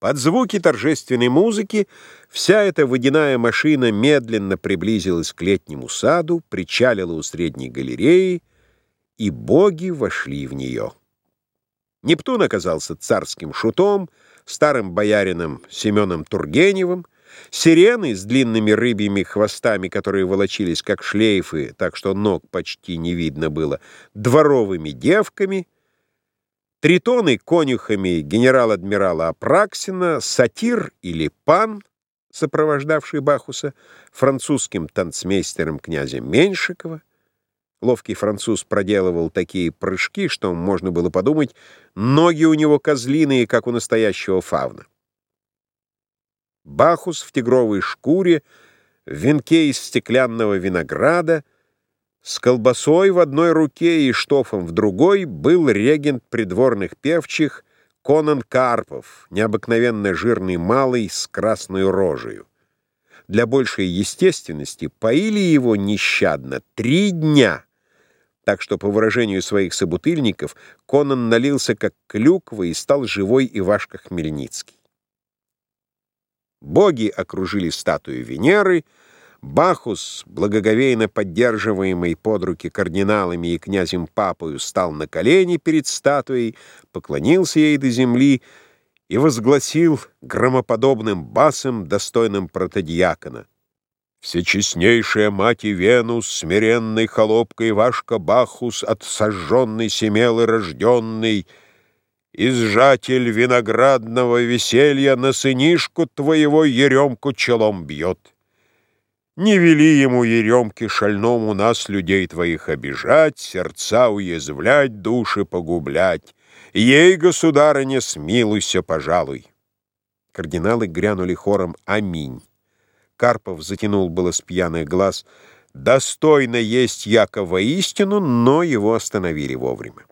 Под звуки торжественной музыки вся эта водяная машина медленно приблизилась к летнему саду, причалила у средней галереи, и боги вошли в нее. Нептун оказался царским шутом, старым боярином Семеном Тургеневым, сирены с длинными рыбьими хвостами, которые волочились как шлейфы, так что ног почти не видно было, дворовыми девками — Тритоны конюхами генерал-адмирала Апраксина, сатир или пан, сопровождавший Бахуса, французским танцмейстером князя Меньшикова. Ловкий француз проделывал такие прыжки, что можно было подумать, ноги у него козлиные, как у настоящего фавна. Бахус в тигровой шкуре, в венке из стеклянного винограда — с колбасой в одной руке и штофом в другой был регент придворных певчих Конан Карпов, необыкновенно жирный малый с красной рожею. Для большей естественности поили его нещадно три дня, так что, по выражению своих собутыльников, Конан налился как клюква и стал живой Ивашка Хмельницкий. Боги окружили статую Венеры — Бахус, благоговейно поддерживаемый под руки кардиналами и князем Папою, стал на колени перед статуей, поклонился ей до земли и возгласил громоподобным басом, достойным протодиакона. «Всечестнейшая мать и Венус, смиренной холопкой Вашка Бахус, от сожженной семелы рожденный, изжатель виноградного веселья на сынишку твоего еремку челом бьет». Не вели ему, еремки шальному, нас, людей твоих, обижать, сердца уязвлять, души погублять. Ей, государыня, смилуйся, пожалуй. Кардиналы грянули хором «Аминь». Карпов затянул было с пьяных глаз «Достойно есть Якова истину», но его остановили вовремя.